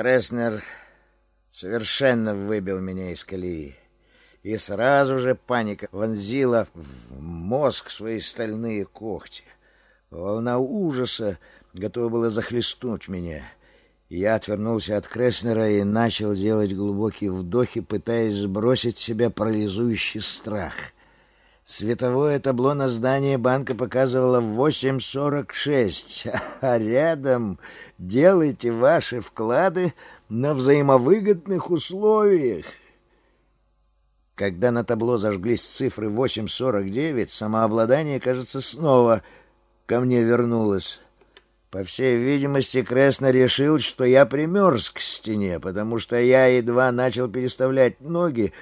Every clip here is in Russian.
Креснер совершенно выбил меня из колеи. И сразу же паника вонзила в мозг свои стальные когти. Волна ужаса готова была захлестнуть меня. Я отвернулся от Креснера и начал делать глубокие вдохи, пытаясь сбросить с себя парализующий страх. Световое табло на здании банка показывало 8.46, а рядом «Делайте ваши вклады на взаимовыгодных условиях». Когда на табло зажглись цифры 8.49, самообладание, кажется, снова ко мне вернулось. По всей видимости, Кресно решил, что я примерз к стене, потому что я едва начал переставлять ноги,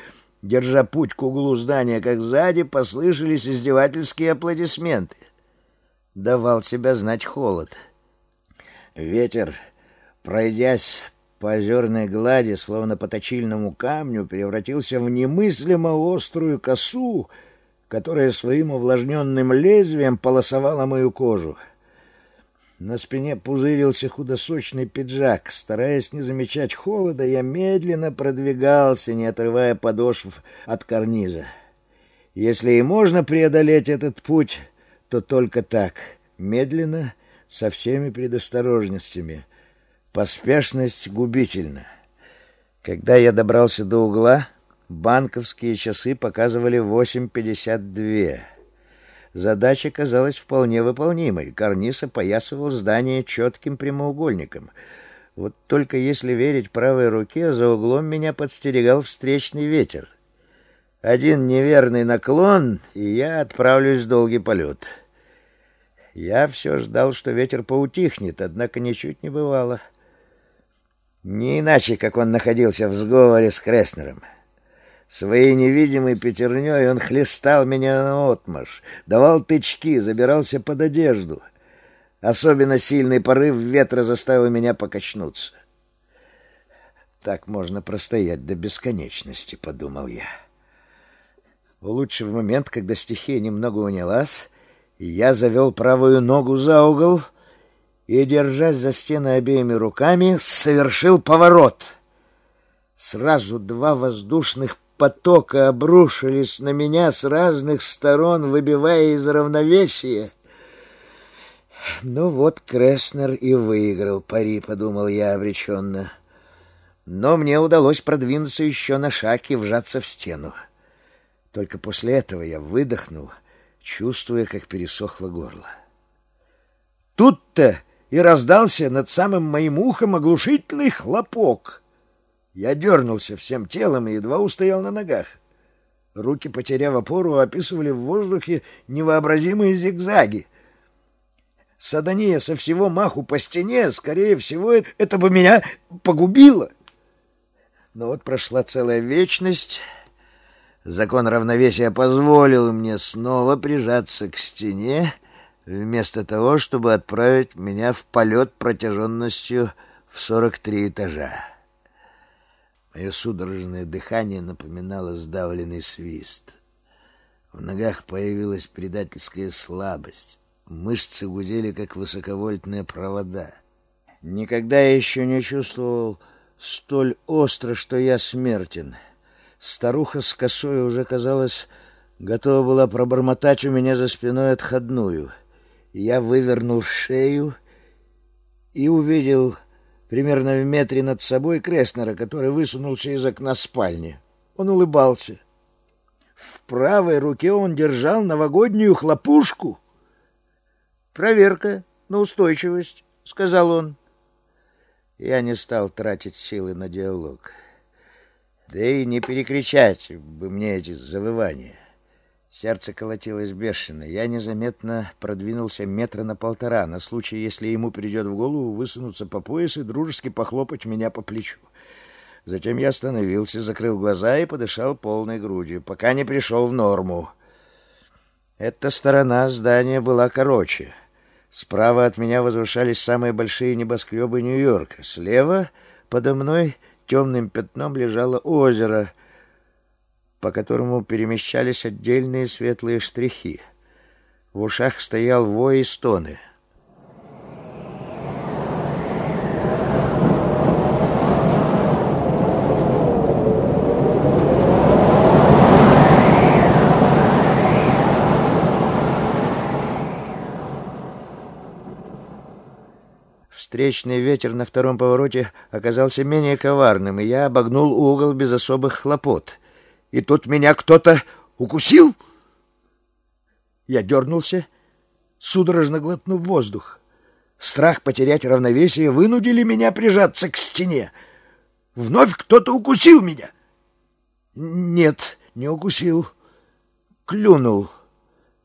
держа путь к углу здания, как сзади послышались издевательские аплодисменты. Давал себя знать холод. Ветер, пройдясь по озерной глади, словно по точильному камню, превратился в немыслимо острую косу, которая своим увлажненным лезвием полосовала мою кожу. На спине пузырился худосочный пиджак. Стараясь не замечать холода, я медленно продвигался, не отрывая подошв от карниза. Если и можно преодолеть этот путь, то только так, медленно, со всеми предосторожностями. Поспешность губительна. Когда я добрался до угла, банковские часы показывали 8.52. Задача казалась вполне выполнимой. Карниз опоясывал здание четким прямоугольником. Вот только если верить правой руке, за углом меня подстерегал встречный ветер. Один неверный наклон, и я отправлюсь в долгий полет. Я все ждал, что ветер поутихнет, однако ничуть не бывало. Не иначе, как он находился в сговоре с Креснером. Своей невидимой пятерней он хлестал меня наотмашь, давал тычки, забирался под одежду. Особенно сильный порыв ветра заставил меня покачнуться. Так можно простоять до бесконечности, подумал я. Лучше в момент, когда стихия немного унялась, я завел правую ногу за угол и, держась за стены обеими руками, совершил поворот. Сразу два воздушных потока обрушились на меня с разных сторон, выбивая из равновесия. Ну вот Креснер и выиграл пари, подумал я обреченно. Но мне удалось продвинуться еще на шаг и вжаться в стену. Только после этого я выдохнул, чувствуя, как пересохло горло. Тут-то и раздался над самым моим ухом оглушительный хлопок — я дернулся всем телом и едва устоял на ногах. Руки, потеряв опору, описывали в воздухе невообразимые зигзаги. Садония со всего маху по стене, скорее всего, это бы меня погубило. Но вот прошла целая вечность. Закон равновесия позволил мне снова прижаться к стене, вместо того, чтобы отправить меня в полет протяженностью в сорок три этажа. Мое судорожное дыхание напоминало сдавленный свист. В ногах появилась предательская слабость. Мышцы гудели, как высоковольтные провода. Никогда я еще не чувствовал столь остро, что я смертен. Старуха с косой уже, казалось, готова была пробормотать у меня за спиной отходную. Я вывернул шею и увидел примерно в метре над собой Креснера, который высунулся из окна спальни. Он улыбался. В правой руке он держал новогоднюю хлопушку. «Проверка на устойчивость», — сказал он. Я не стал тратить силы на диалог. Да и не перекричать бы мне эти завывания. Сердце колотилось бешено. Я незаметно продвинулся метра на полтора, на случай, если ему придет в голову высунуться по пояс и дружески похлопать меня по плечу. Затем я остановился, закрыл глаза и подышал полной грудью, пока не пришел в норму. Эта сторона здания была короче. Справа от меня возвышались самые большие небоскребы Нью-Йорка. Слева подо мной темным пятном лежало озеро — по которому перемещались отдельные светлые штрихи. В ушах стоял вой и стоны. Встречный ветер на втором повороте оказался менее коварным, и я обогнул угол без особых хлопот. И тут меня кто-то укусил. Я дернулся, судорожно глотнув воздух. Страх потерять равновесие вынудили меня прижаться к стене. Вновь кто-то укусил меня. Нет, не укусил. Клюнул.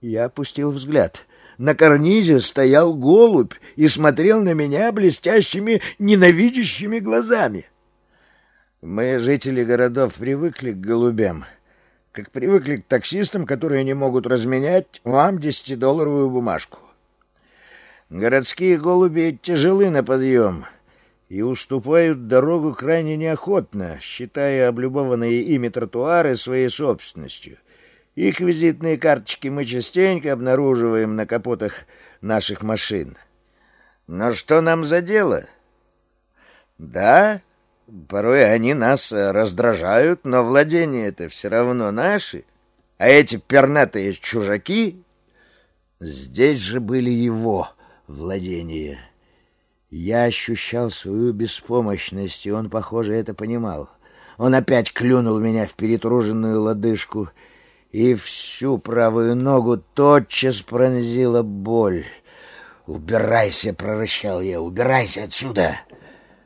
Я опустил взгляд. На карнизе стоял голубь и смотрел на меня блестящими, ненавидящими глазами. Мы, жители городов, привыкли к голубям, как привыкли к таксистам, которые не могут разменять вам десятидолларовую бумажку. Городские голуби тяжелы на подъем и уступают дорогу крайне неохотно, считая облюбованные ими тротуары своей собственностью. Их визитные карточки мы частенько обнаруживаем на капотах наших машин. Но что нам за дело? Да, порой они нас раздражают, но владение это все равно наши, а эти пернатые чужаки здесь же были его — владение. Я ощущал свою беспомощность, и он, похоже, это понимал. Он опять клюнул меня в перетруженную лодыжку, и всю правую ногу тотчас пронзила боль. «Убирайся!» — прорычал я. «Убирайся отсюда!»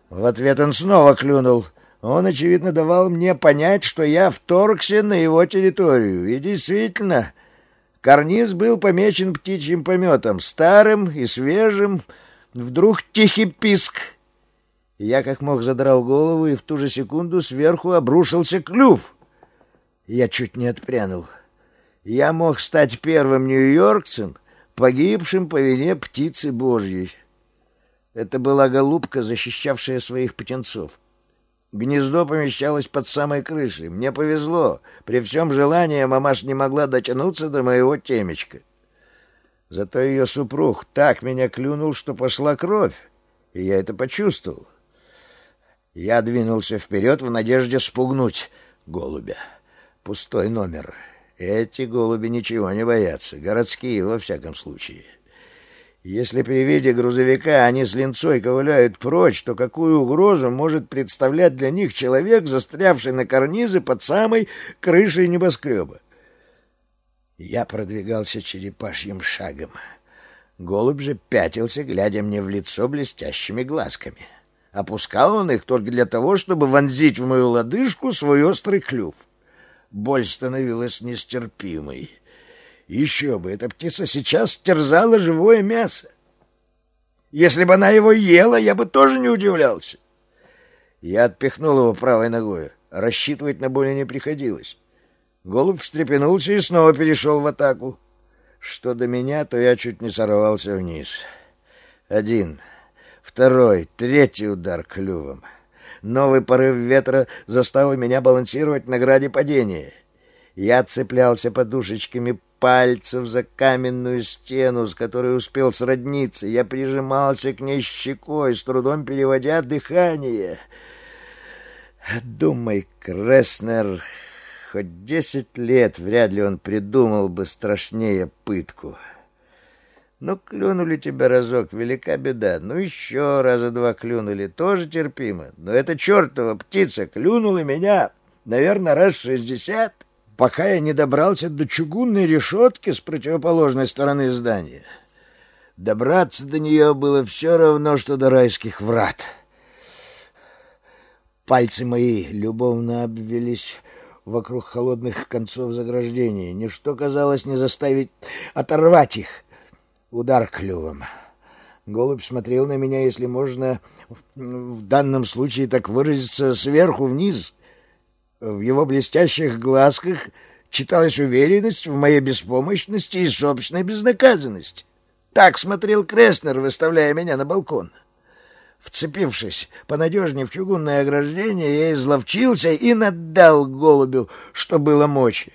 В ответ он снова клюнул. Он, очевидно, давал мне понять, что я вторгся на его территорию. И действительно, Карниз был помечен птичьим пометом, старым и свежим. Вдруг тихий писк. Я как мог задрал голову, и в ту же секунду сверху обрушился клюв. Я чуть не отпрянул. Я мог стать первым нью-йоркцем, погибшим по вине птицы Божьей. Это была голубка, защищавшая своих птенцов. Гнездо помещалось под самой крышей. Мне повезло. При всем желании мамаш не могла дотянуться до моего темечка. Зато ее супруг так меня клюнул, что пошла кровь, и я это почувствовал. Я двинулся вперед в надежде спугнуть голубя. Пустой номер. Эти голуби ничего не боятся, городские во всяком случае. Если при виде грузовика они с линцой ковыляют прочь, то какую угрозу может представлять для них человек, застрявший на карнизе под самой крышей небоскреба? Я продвигался черепашьим шагом. Голубь же пятился, глядя мне в лицо блестящими глазками. Опускал он их только для того, чтобы вонзить в мою лодыжку свой острый клюв. Боль становилась нестерпимой. Еще бы, эта птица сейчас терзала живое мясо. Если бы она его ела, я бы тоже не удивлялся. Я отпихнул его правой ногой. Рассчитывать на более не приходилось. Голубь встрепенулся и снова перешел в атаку. Что до меня, то я чуть не сорвался вниз. Один, второй, третий удар клювом. Новый порыв ветра заставил меня балансировать на граде падения. Я цеплялся подушечками пальцев за каменную стену, с которой успел сродниться. Я прижимался к ней щекой, с трудом переводя дыхание. Думай, Креснер, хоть десять лет вряд ли он придумал бы страшнее пытку. Ну, клюнули тебя разок, велика беда. Ну, еще раза два клюнули, тоже терпимо. Но эта чертова птица клюнула меня, наверное, раз шестьдесят пока я не добрался до чугунной решетки с противоположной стороны здания. Добраться до нее было все равно, что до райских врат. Пальцы мои любовно обвелись вокруг холодных концов заграждения. Ничто, казалось, не заставить оторвать их. Удар клювом. Голубь смотрел на меня, если можно в данном случае так выразиться, сверху вниз — в его блестящих глазках читалась уверенность в моей беспомощности и собственной безнаказанности. Так смотрел Креснер, выставляя меня на балкон. Вцепившись понадежнее в чугунное ограждение, я изловчился и наддал голубю, что было мочи.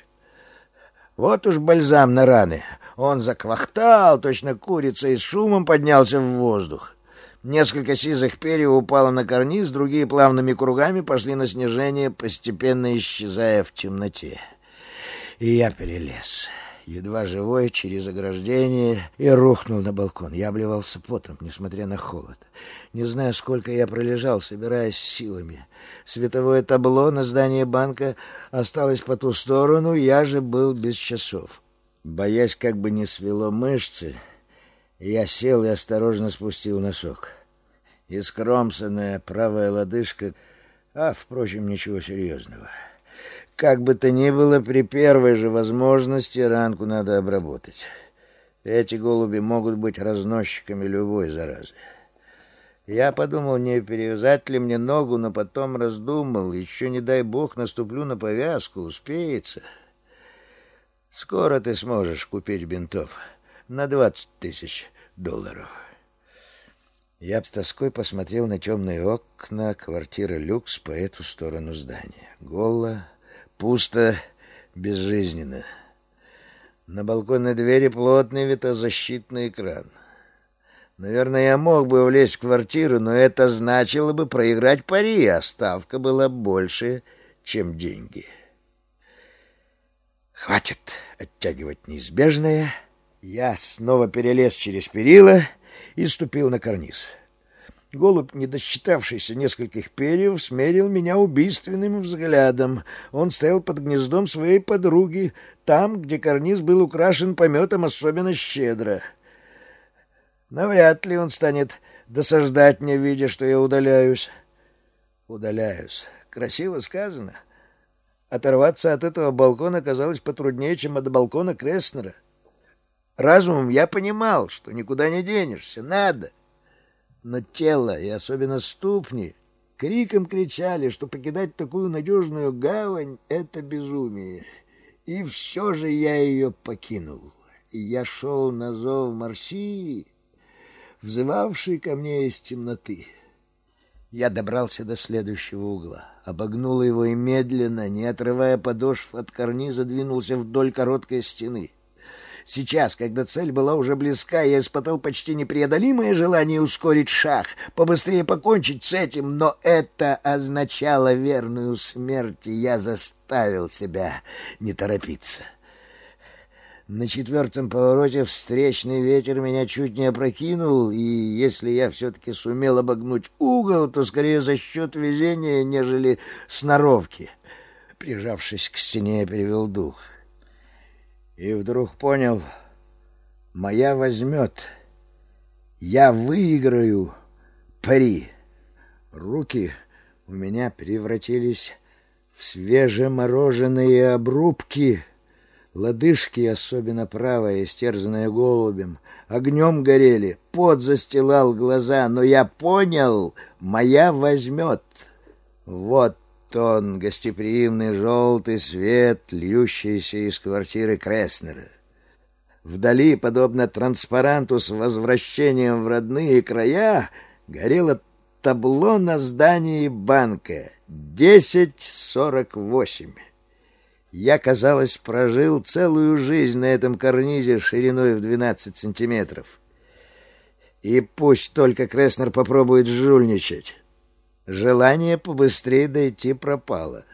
Вот уж бальзам на раны. Он заквахтал, точно курица, и с шумом поднялся в воздух. Несколько сизых перьев упало на карниз, другие плавными кругами пошли на снижение, постепенно исчезая в темноте. И я перелез, едва живой, через ограждение, и рухнул на балкон. Я обливался потом, несмотря на холод. Не знаю, сколько я пролежал, собираясь силами. Световое табло на здании банка осталось по ту сторону, я же был без часов. Боясь, как бы не свело мышцы, я сел и осторожно спустил носок. Искромсанная правая лодыжка, а, впрочем, ничего серьезного. Как бы то ни было, при первой же возможности ранку надо обработать. Эти голуби могут быть разносчиками любой заразы. Я подумал, не перевязать ли мне ногу, но потом раздумал. Еще, не дай бог, наступлю на повязку, успеется. Скоро ты сможешь купить бинтов на двадцать тысяч долларов. Я с тоской посмотрел на темные окна квартиры люкс по эту сторону здания. Голо, пусто, безжизненно. На балконной двери плотный ветрозащитный экран. Наверное, я мог бы влезть в квартиру, но это значило бы проиграть пари, а ставка была больше, чем деньги. Хватит оттягивать неизбежное. Я снова перелез через перила и ступил на карниз. Голубь, не досчитавшийся нескольких перьев, смерил меня убийственным взглядом. Он стоял под гнездом своей подруги, там, где карниз был украшен пометом особенно щедро. Навряд ли он станет досаждать мне, видя, что я удаляюсь. Удаляюсь. Красиво сказано. Оторваться от этого балкона оказалось потруднее, чем от балкона Крестнера. Разумом я понимал, что никуда не денешься, надо — но тело и особенно ступни криком кричали, что покидать такую надежную гавань — это безумие. И все же я ее покинул. И я шел на зов Марсии, взывавший ко мне из темноты. Я добрался до следующего угла, обогнул его и медленно, не отрывая подошв от карниза, двинулся вдоль короткой стены — Сейчас, когда цель была уже близка, я испытал почти непреодолимое желание ускорить шаг, побыстрее покончить с этим, но это означало верную смерть, и я заставил себя не торопиться. На четвертом повороте встречный ветер меня чуть не опрокинул, и если я все-таки сумел обогнуть угол, то скорее за счет везения, нежели сноровки. Прижавшись к стене, я перевел дух — и вдруг понял, моя возьмет. Я выиграю пари. Руки у меня превратились в свежемороженые обрубки. Лодыжки, особенно правая, истерзанная голубем, огнем горели, пот застилал глаза, но я понял, моя возьмет. Вот он, гостеприимный желтый свет, льющийся из квартиры Креснера. Вдали, подобно транспаранту с возвращением в родные края, горело табло на здании банка «Десять сорок восемь». Я, казалось, прожил целую жизнь на этом карнизе шириной в двенадцать сантиметров. И пусть только Креснер попробует жульничать. Желание побыстрее дойти пропало.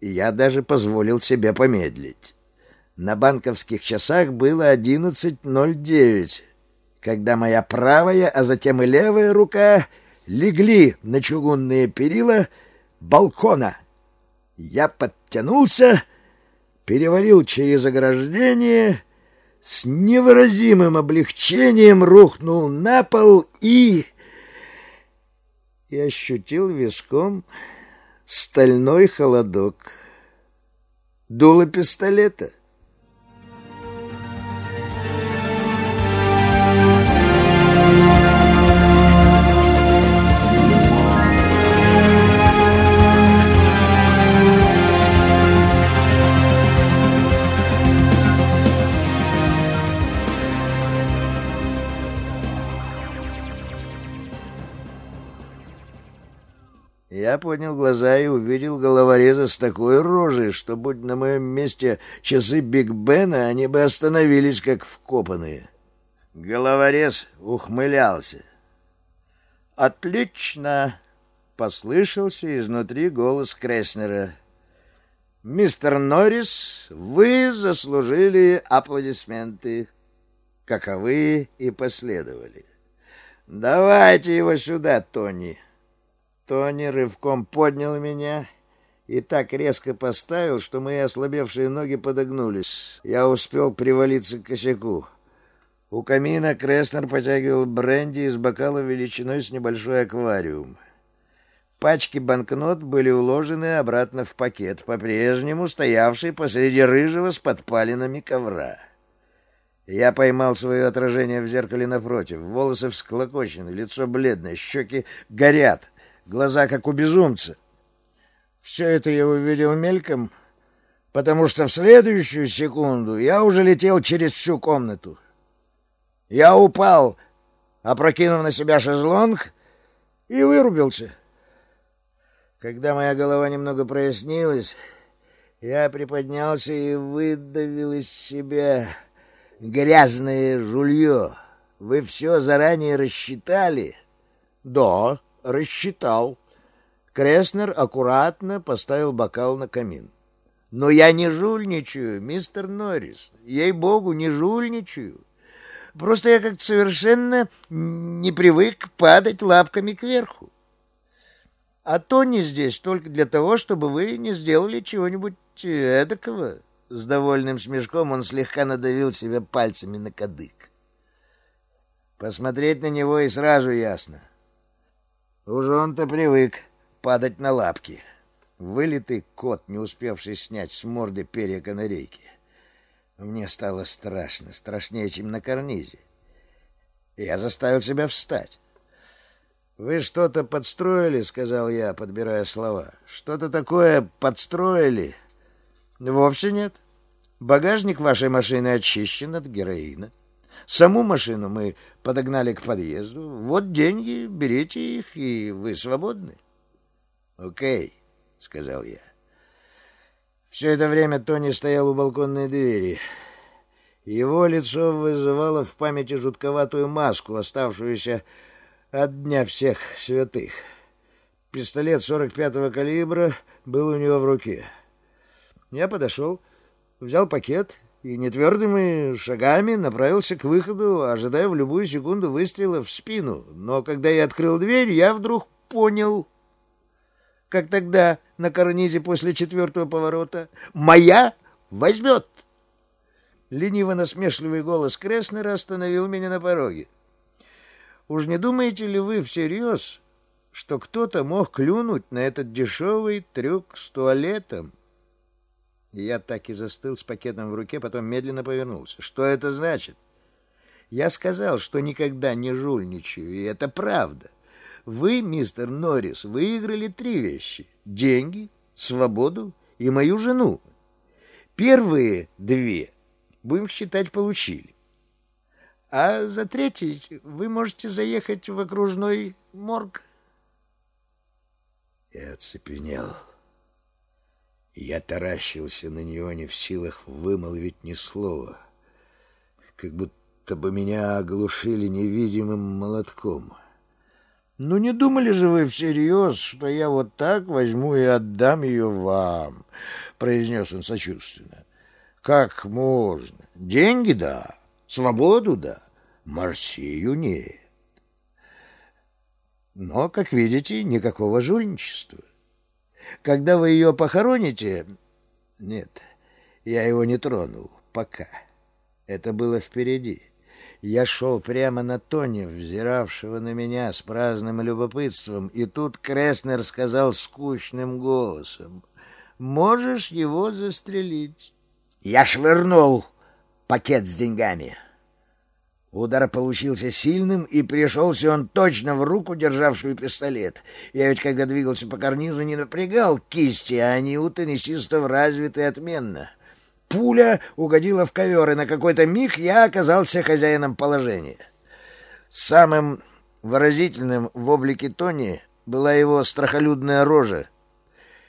Я даже позволил себе помедлить. На банковских часах было 11.09, когда моя правая, а затем и левая рука легли на чугунные перила балкона. Я подтянулся, перевалил через ограждение, с невыразимым облегчением рухнул на пол и и ощутил виском стальной холодок. Дуло пистолета — Поднял глаза и увидел головореза с такой рожей, что, будь на моем месте часы Биг Бена, они бы остановились, как вкопанные. Головорез ухмылялся. «Отлично!» — послышался изнутри голос Креснера. «Мистер Норрис, вы заслужили аплодисменты, каковы и последовали». «Давайте его сюда, Тони!» Тони рывком поднял меня и так резко поставил, что мои ослабевшие ноги подогнулись. Я успел привалиться к косяку. У камина Креснер потягивал бренди из бокала величиной с небольшой аквариум. Пачки банкнот были уложены обратно в пакет, по-прежнему стоявший посреди рыжего с подпалинами ковра. Я поймал свое отражение в зеркале напротив. Волосы всклокочены, лицо бледное, щеки горят, глаза как у безумца. Все это я увидел мельком, потому что в следующую секунду я уже летел через всю комнату. Я упал, опрокинув на себя шезлонг, и вырубился. Когда моя голова немного прояснилась, я приподнялся и выдавил из себя грязное жулье. Вы все заранее рассчитали? Да, рассчитал. Креснер аккуратно поставил бокал на камин. Но я не жульничаю, мистер Норрис. Ей-богу, не жульничаю. Просто я как-то совершенно не привык падать лапками кверху. А то не здесь только для того, чтобы вы не сделали чего-нибудь эдакого. С довольным смешком он слегка надавил себя пальцами на кадык. Посмотреть на него и сразу ясно. Уж он-то привык падать на лапки. Вылитый кот, не успевший снять с морды перья канарейки. Мне стало страшно, страшнее, чем на карнизе. Я заставил себя встать. «Вы что-то подстроили?» — сказал я, подбирая слова. «Что-то такое подстроили?» Вовсе нет. Багажник вашей машины очищен от героина. Саму машину мы подогнали к подъезду. Вот деньги, берите их, и вы свободны. Окей, сказал я. Все это время Тони стоял у балконной двери. Его лицо вызывало в памяти жутковатую маску, оставшуюся от Дня всех святых. Пистолет 45-го калибра был у него в руке. Я подошел, взял пакет и нетвердыми шагами направился к выходу, ожидая в любую секунду выстрела в спину. Но когда я открыл дверь, я вдруг понял, как тогда на карнизе после четвертого поворота, «Моя возьмет!» Лениво-насмешливый голос Креснера остановил меня на пороге. «Уж не думаете ли вы всерьез, что кто-то мог клюнуть на этот дешевый трюк с туалетом?» Я так и застыл с пакетом в руке, потом медленно повернулся. Что это значит? Я сказал, что никогда не жульничаю, и это правда. Вы, мистер Норрис, выиграли три вещи. Деньги, свободу и мою жену. Первые две, будем считать, получили. А за третий вы можете заехать в окружной морг. Я оцепенел. Я таращился на нее, не в силах вымолвить ни слова, как будто бы меня оглушили невидимым молотком. «Ну не думали же вы всерьез, что я вот так возьму и отдам ее вам?» — произнес он сочувственно. «Как можно? Деньги — да, свободу — да, Марсию — нет. Но, как видите, никакого жульничества». Когда вы ее похороните... Нет, я его не тронул. Пока. Это было впереди. Я шел прямо на Тони, взиравшего на меня с праздным любопытством, и тут Креснер сказал скучным голосом, «Можешь его застрелить». Я швырнул пакет с деньгами. Удар получился сильным, и пришелся он точно в руку, державшую пистолет. Я ведь, когда двигался по карнизу, не напрягал кисти, а они у теннисистов развиты отменно. Пуля угодила в ковер, и на какой-то миг я оказался хозяином положения. Самым выразительным в облике Тони была его страхолюдная рожа.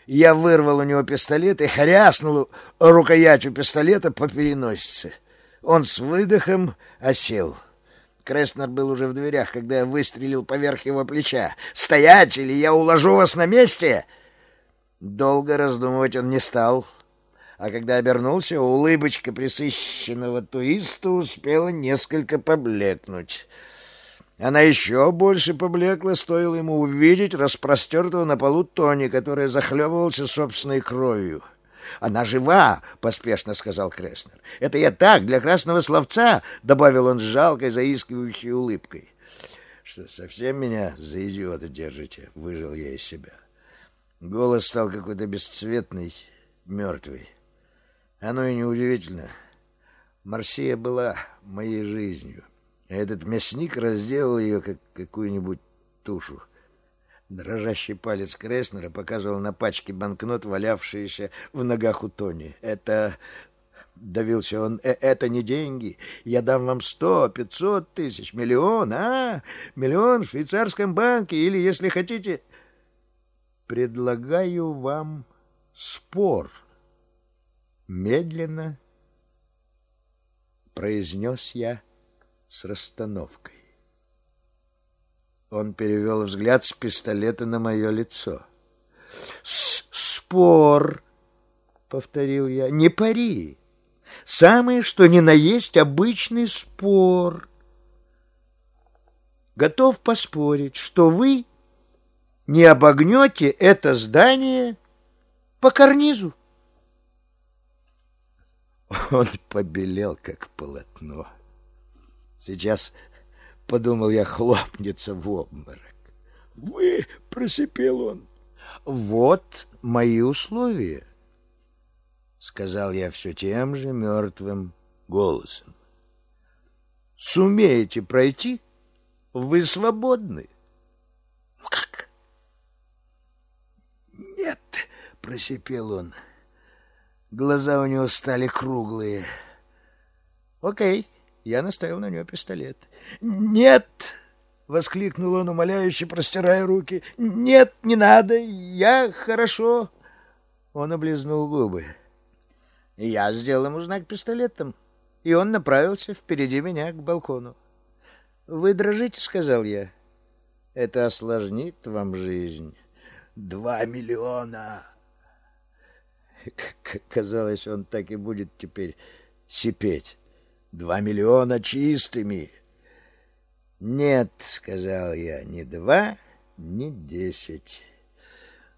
Я вырвал у него пистолет и хряснул рукоятью пистолета по переносице. Он с выдохом осел. Креснер был уже в дверях, когда я выстрелил поверх его плеча. «Стоять, или я уложу вас на месте!» Долго раздумывать он не стал. А когда обернулся, улыбочка присыщенного туиста успела несколько поблекнуть. Она еще больше поблекла, стоило ему увидеть распростертого на полу Тони, который захлебывался собственной кровью. «Она жива!» — поспешно сказал Креснер. «Это я так, для красного словца!» — добавил он с жалкой, заискивающей улыбкой. «Что, совсем меня за идиота держите?» — выжил я из себя. Голос стал какой-то бесцветный, мертвый. Оно и неудивительно. Марсия была моей жизнью. А этот мясник разделал ее, как какую-нибудь тушу. Дрожащий палец Креснера показывал на пачке банкнот, валявшиеся в ногах у Тони. «Это...» — давился он. «Э «Это не деньги. Я дам вам сто, пятьсот тысяч, миллион, а? Миллион в швейцарском банке или, если хотите...» «Предлагаю вам спор». Медленно произнес я с расстановкой. Он перевел взгляд с пистолета на мое лицо. «Спор!» — повторил я. «Не пари! Самое, что ни на есть, обычный спор. Готов поспорить, что вы не обогнете это здание по карнизу». Он побелел, как полотно. Сейчас, подумал я, хлопнется в обморок. «Вы!» — просипел он. «Вот мои условия», — сказал я все тем же мертвым голосом. «Сумеете пройти? Вы свободны». «Ну как?» «Нет», — просипел он. Глаза у него стали круглые. «Окей». Я наставил на нее пистолет. «Нет!» — воскликнул он, умоляюще простирая руки. «Нет, не надо, я хорошо!» Он облизнул губы. Я сделал ему знак пистолетом, и он направился впереди меня к балкону. «Вы дрожите», — сказал я. «Это осложнит вам жизнь». «Два миллиона!» Казалось, он так и будет теперь сипеть. Два миллиона чистыми. Нет, сказал я, ни два, ни десять.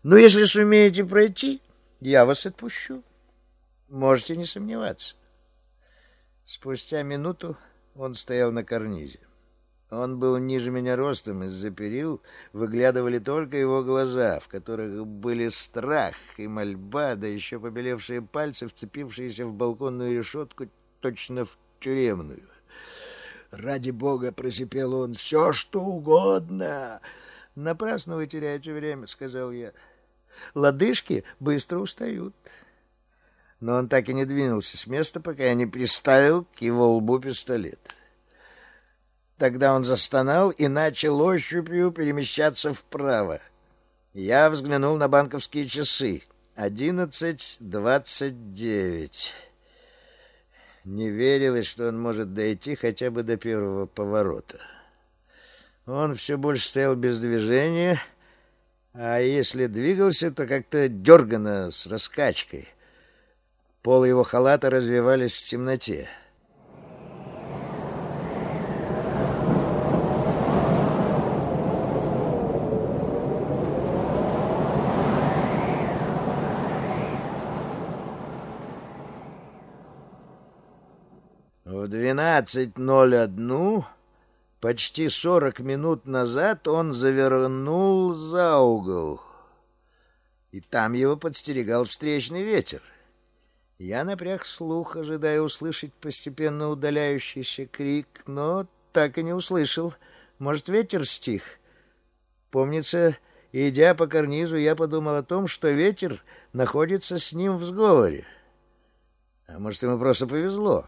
Но если сумеете пройти, я вас отпущу. Можете не сомневаться. Спустя минуту он стоял на карнизе. Он был ниже меня ростом, из-за перил выглядывали только его глаза, в которых были страх и мольба, да еще побелевшие пальцы, вцепившиеся в балконную решетку, точно в тюремную. «Ради бога!» — просипел он. «Все, что угодно!» «Напрасно вы теряете время», — сказал я. «Лодыжки быстро устают». Но он так и не двинулся с места, пока я не приставил к его лбу пистолет. Тогда он застонал и начал ощупью перемещаться вправо. Я взглянул на банковские часы. Одиннадцать двадцать девять. Не верилось, что он может дойти хотя бы до первого поворота. Он все больше стоял без движения, а если двигался, то как-то дергано, с раскачкой. Пол его халата развивались в темноте. 12.01, почти 40 минут назад, он завернул за угол, и там его подстерегал встречный ветер. Я напряг слух, ожидая услышать постепенно удаляющийся крик, но так и не услышал. Может, ветер стих? Помнится, идя по карнизу, я подумал о том, что ветер находится с ним в сговоре. А может, ему просто повезло.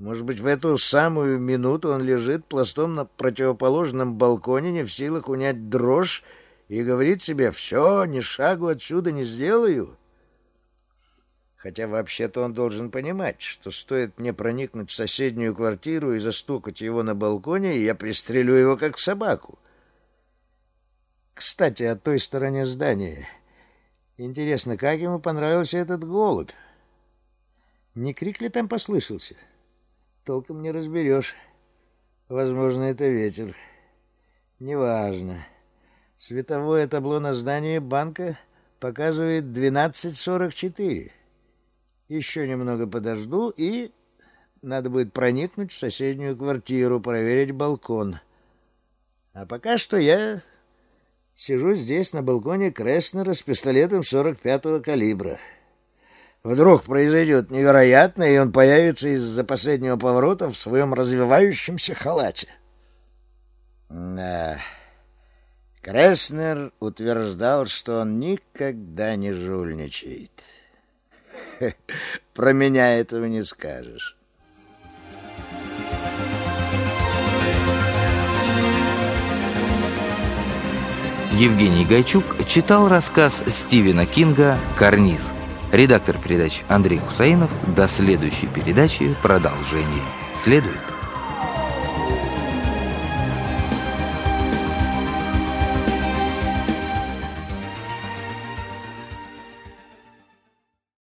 Может быть, в эту самую минуту он лежит пластом на противоположном балконе, не в силах унять дрожь, и говорит себе «Все, ни шагу отсюда не сделаю». Хотя вообще-то он должен понимать, что стоит мне проникнуть в соседнюю квартиру и застукать его на балконе, и я пристрелю его как собаку. Кстати, о той стороне здания. Интересно, как ему понравился этот голубь? Не крик ли там послышался?» Толком не разберешь. Возможно, это ветер. Неважно. Световое табло на здании банка показывает 12.44. Еще немного подожду, и надо будет проникнуть в соседнюю квартиру, проверить балкон. А пока что я сижу здесь на балконе Креснера с пистолетом 45-го калибра. Вдруг произойдет невероятное, и он появится из-за последнего поворота в своем развивающемся халате. Да... Креснер утверждал, что он никогда не жульничает. Про меня этого не скажешь. Евгений Гайчук читал рассказ Стивена Кинга «Карниз». Редактор передач Андрей Хусаинов. До следующей передачи продолжение следует.